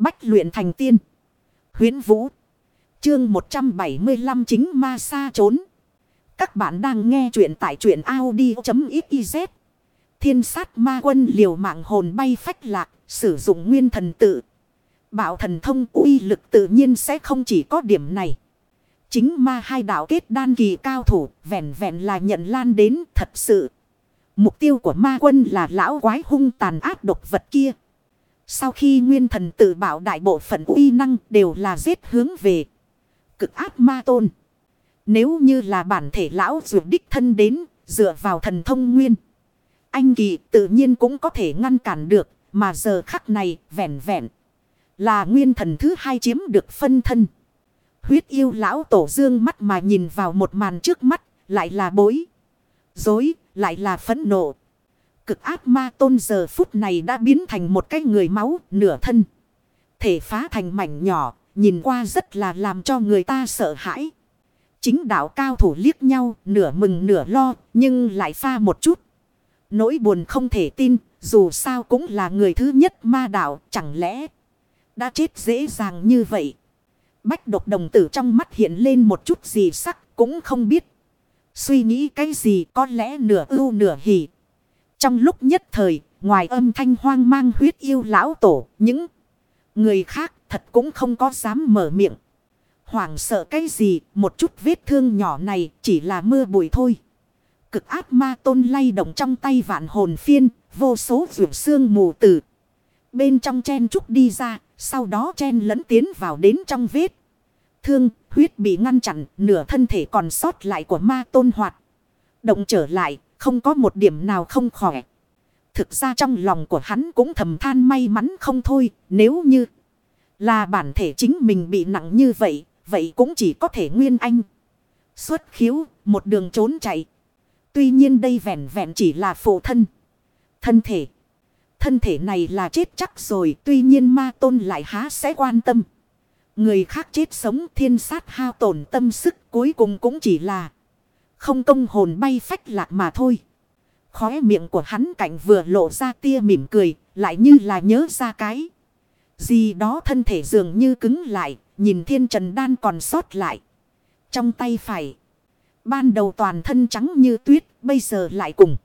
Bách luyện thành tiên. Huyến Vũ. Chương 175 chính ma xa trốn. Các bạn đang nghe truyện tại truyện Audi.xyz. Thiên sát ma quân liều mạng hồn bay phách lạc. Sử dụng nguyên thần tự. Bảo thần thông uy lực tự nhiên sẽ không chỉ có điểm này. Chính ma hai đạo kết đan kỳ cao thủ. Vẹn vẹn là nhận lan đến thật sự. Mục tiêu của ma quân là lão quái hung tàn ác độc vật kia. Sau khi nguyên thần tự bảo đại bộ phận uy năng đều là giết hướng về cực ác ma tôn. Nếu như là bản thể lão dù đích thân đến, dựa vào thần thông nguyên. Anh kỳ tự nhiên cũng có thể ngăn cản được, mà giờ khắc này vẹn vẹn là nguyên thần thứ hai chiếm được phân thân. Huyết yêu lão tổ dương mắt mà nhìn vào một màn trước mắt, lại là bối. Dối lại là phẫn nộ cực ác ma tôn giờ phút này đã biến thành một cái người máu nửa thân. Thể phá thành mảnh nhỏ, nhìn qua rất là làm cho người ta sợ hãi. Chính đạo cao thủ liếc nhau, nửa mừng nửa lo, nhưng lại pha một chút. Nỗi buồn không thể tin, dù sao cũng là người thứ nhất ma đạo, chẳng lẽ đã chết dễ dàng như vậy. Bách độc đồng tử trong mắt hiện lên một chút gì sắc, cũng không biết. Suy nghĩ cái gì có lẽ nửa ưu nửa hỉ, trong lúc nhất thời, ngoài âm thanh hoang mang huyết yêu lão tổ, những người khác thật cũng không có dám mở miệng. Hoảng sợ cái gì, một chút vết thương nhỏ này chỉ là mưa bụi thôi. Cực ác ma tôn lay động trong tay vạn hồn phiên, vô số vượt xương mù tử. Bên trong chen trúc đi ra, sau đó chen lẫn tiến vào đến trong vết. Thương, huyết bị ngăn chặn, nửa thân thể còn sót lại của ma tôn hoạt. Động trở lại, không có một điểm nào không khỏe. Thực ra trong lòng của hắn cũng thầm than may mắn không thôi. Nếu như là bản thể chính mình bị nặng như vậy. Vậy cũng chỉ có thể nguyên anh. Xuất khiếu, một đường trốn chạy. Tuy nhiên đây vẹn vẹn chỉ là phụ thân. Thân thể. Thân thể này là chết chắc rồi. Tuy nhiên ma tôn lại há sẽ quan tâm. Người khác chết sống thiên sát hao tổn tâm sức cuối cùng cũng chỉ là không công hồn bay phách lạc mà thôi. Khóe miệng của hắn cảnh vừa lộ ra tia mỉm cười, lại như là nhớ ra cái. Gì đó thân thể dường như cứng lại, nhìn thiên trần đan còn sót lại. Trong tay phải. Ban đầu toàn thân trắng như tuyết, bây giờ lại cùng.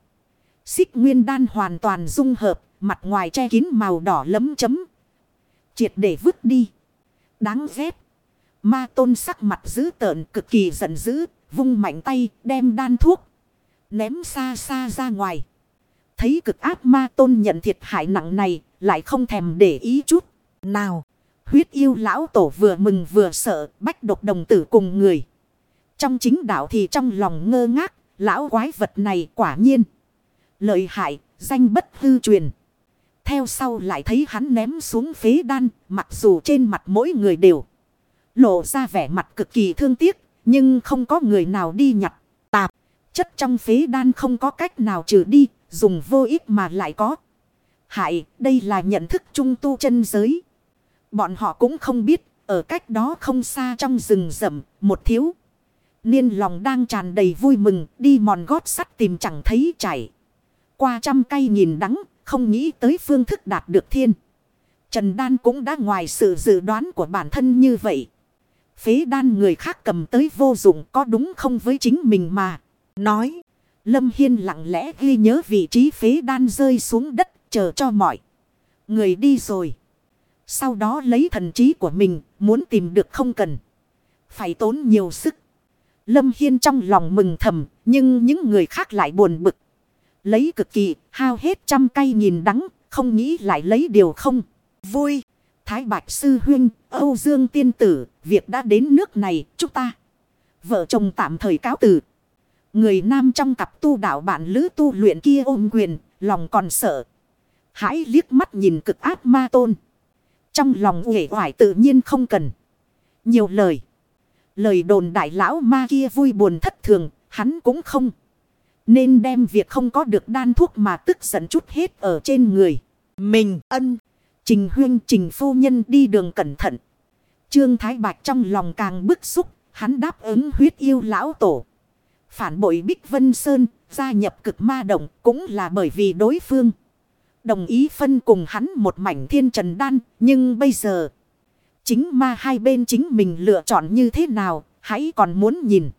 Xích nguyên đan hoàn toàn dung hợp, mặt ngoài che kín màu đỏ lấm chấm. Triệt để vứt đi. Đáng ghét. Ma tôn sắc mặt dữ tợn cực kỳ giận dữ, Vung mạnh tay, đem đan thuốc. Ném xa xa ra ngoài. Thấy cực ác ma tôn nhận thiệt hại nặng này. Lại không thèm để ý chút. Nào. Huyết yêu lão tổ vừa mừng vừa sợ. Bách độc đồng tử cùng người. Trong chính đạo thì trong lòng ngơ ngác. Lão quái vật này quả nhiên. Lợi hại. Danh bất hư truyền. Theo sau lại thấy hắn ném xuống phế đan. Mặc dù trên mặt mỗi người đều. Lộ ra vẻ mặt cực kỳ thương tiếc. Nhưng không có người nào đi nhặt. Tạp. Chất trong phế đan không có cách nào trừ đi. Dùng vô ích mà lại có. Hại. Đây là nhận thức trung tu chân giới. Bọn họ cũng không biết. Ở cách đó không xa trong rừng rậm. Một thiếu. Niên lòng đang tràn đầy vui mừng. Đi mòn gót sắt tìm chẳng thấy chảy. Qua trăm cây nhìn đắng. Không nghĩ tới phương thức đạt được thiên. Trần Đan cũng đã ngoài sự dự đoán của bản thân như vậy. Phế đan người khác cầm tới vô dụng có đúng không với chính mình mà. Nói. Lâm Hiên lặng lẽ ghi nhớ vị trí phế đan rơi xuống đất, chờ cho mọi. Người đi rồi. Sau đó lấy thần trí của mình, muốn tìm được không cần. Phải tốn nhiều sức. Lâm Hiên trong lòng mừng thầm, nhưng những người khác lại buồn bực. Lấy cực kỳ, hao hết trăm cây nhìn đắng, không nghĩ lại lấy điều không. Vui. Thái Bạch Sư huynh, Âu Dương Tiên Tử, việc đã đến nước này, chúng ta. Vợ chồng tạm thời cáo tử. Người nam trong cặp tu đạo bạn lữ tu luyện kia ôm quyền, lòng còn sợ. Hãy liếc mắt nhìn cực ác ma tôn. Trong lòng uể oải tự nhiên không cần. Nhiều lời. Lời đồn đại lão ma kia vui buồn thất thường, hắn cũng không. Nên đem việc không có được đan thuốc mà tức giận chút hết ở trên người. Mình ân. Trình huyên trình phu nhân đi đường cẩn thận. Trương Thái Bạch trong lòng càng bức xúc, hắn đáp ứng huyết yêu lão tổ. Phản bội Bích Vân Sơn, gia nhập cực ma động cũng là bởi vì đối phương. Đồng ý phân cùng hắn một mảnh thiên trần đan. Nhưng bây giờ. Chính ma hai bên chính mình lựa chọn như thế nào. Hãy còn muốn nhìn.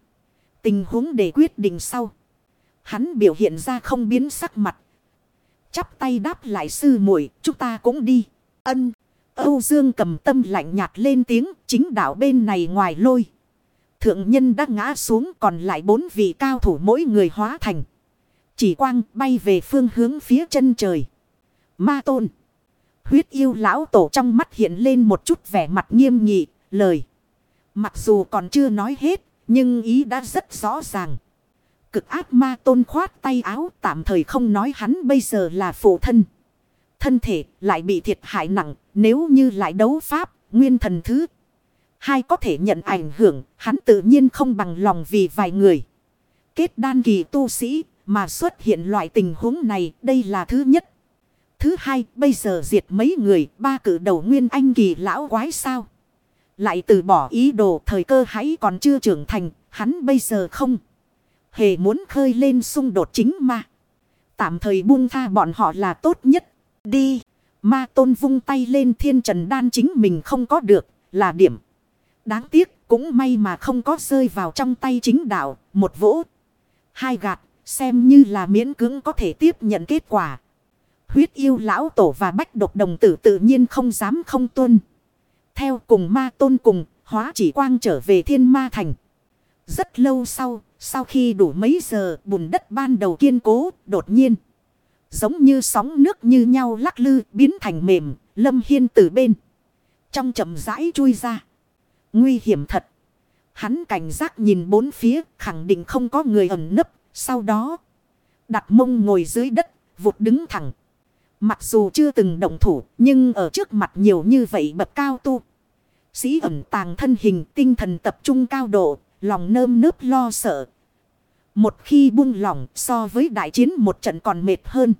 Tình huống để quyết định sau. Hắn biểu hiện ra không biến sắc mặt. Chắp tay đáp lại sư muội chúng ta cũng đi. Ân. Âu Dương cầm tâm lạnh nhạt lên tiếng. Chính đạo bên này ngoài lôi. Thượng nhân đã ngã xuống còn lại bốn vị cao thủ mỗi người hóa thành. Chỉ quang bay về phương hướng phía chân trời. Ma tôn. Huyết yêu lão tổ trong mắt hiện lên một chút vẻ mặt nghiêm nghị, lời. Mặc dù còn chưa nói hết, nhưng ý đã rất rõ ràng. Cực ác ma tôn khoát tay áo tạm thời không nói hắn bây giờ là phụ thân. Thân thể lại bị thiệt hại nặng nếu như lại đấu pháp, nguyên thần thứ. Hai có thể nhận ảnh hưởng, hắn tự nhiên không bằng lòng vì vài người. Kết đan kỳ tu sĩ mà xuất hiện loại tình huống này, đây là thứ nhất. Thứ hai, bây giờ diệt mấy người, ba cử đầu nguyên anh kỳ lão quái sao. Lại từ bỏ ý đồ thời cơ hãy còn chưa trưởng thành, hắn bây giờ không. Hề muốn khơi lên xung đột chính mà. Tạm thời buông tha bọn họ là tốt nhất. Đi. Ma tôn vung tay lên thiên trần đan chính mình không có được. Là điểm. Đáng tiếc cũng may mà không có rơi vào trong tay chính đạo. Một vỗ. Hai gạt. Xem như là miễn cưỡng có thể tiếp nhận kết quả. Huyết yêu lão tổ và bách độc đồng tử tự nhiên không dám không tuân. Theo cùng ma tôn cùng, hóa chỉ quang trở về thiên ma thành. Rất lâu sau, sau khi đủ mấy giờ bùn đất ban đầu kiên cố, đột nhiên. Giống như sóng nước như nhau lắc lư biến thành mềm, lâm hiên từ bên. Trong chậm rãi chui ra. Nguy hiểm thật. Hắn cảnh giác nhìn bốn phía, khẳng định không có người ẩn nấp. Sau đó, đặt mông ngồi dưới đất, vụt đứng thẳng. Mặc dù chưa từng động thủ, nhưng ở trước mặt nhiều như vậy bậc cao tu. Sĩ ẩn tàng thân hình tinh thần tập trung cao độ, lòng nơm nớp lo sợ. Một khi buông lỏng so với đại chiến một trận còn mệt hơn.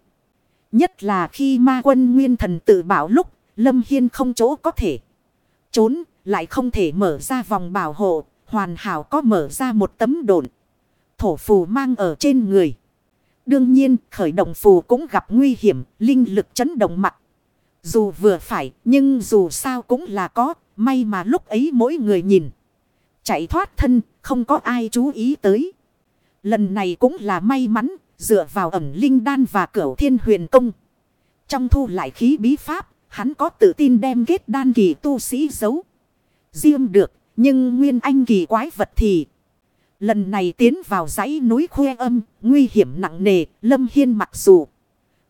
Nhất là khi ma quân nguyên thần tự bảo lúc, Lâm Hiên không chỗ có thể trốn, lại không thể mở ra vòng bảo hộ, hoàn hảo có mở ra một tấm đồn. Thổ phù mang ở trên người. Đương nhiên, khởi động phù cũng gặp nguy hiểm, linh lực chấn động mặt. Dù vừa phải, nhưng dù sao cũng là có, may mà lúc ấy mỗi người nhìn. Chạy thoát thân, không có ai chú ý tới. Lần này cũng là may mắn, dựa vào ẩm linh đan và cửu thiên huyền công. Trong thu lại khí bí pháp, hắn có tự tin đem kết đan kỳ tu sĩ giấu. diêm được, nhưng nguyên anh kỳ quái vật thì... Lần này tiến vào dãy núi khuê âm, nguy hiểm nặng nề, Lâm Hiên mặc dù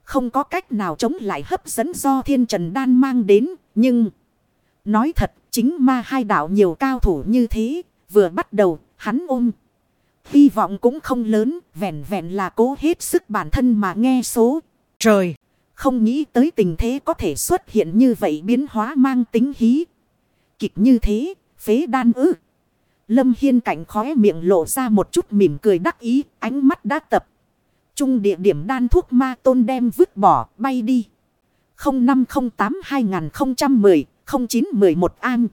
không có cách nào chống lại hấp dẫn do thiên trần đan mang đến, nhưng nói thật, chính ma hai đạo nhiều cao thủ như thế, vừa bắt đầu, hắn ôm. Hy vọng cũng không lớn, vẹn vẹn là cố hết sức bản thân mà nghe số. Trời, không nghĩ tới tình thế có thể xuất hiện như vậy biến hóa mang tính hí. Kịch như thế, phế đan ư. Lâm Hiên cảnh khóe miệng lộ ra một chút mỉm cười đắc ý, ánh mắt đã tập. Trung địa điểm đan thuốc ma tôn đem vứt bỏ, bay đi. 0508-2010-0911 an.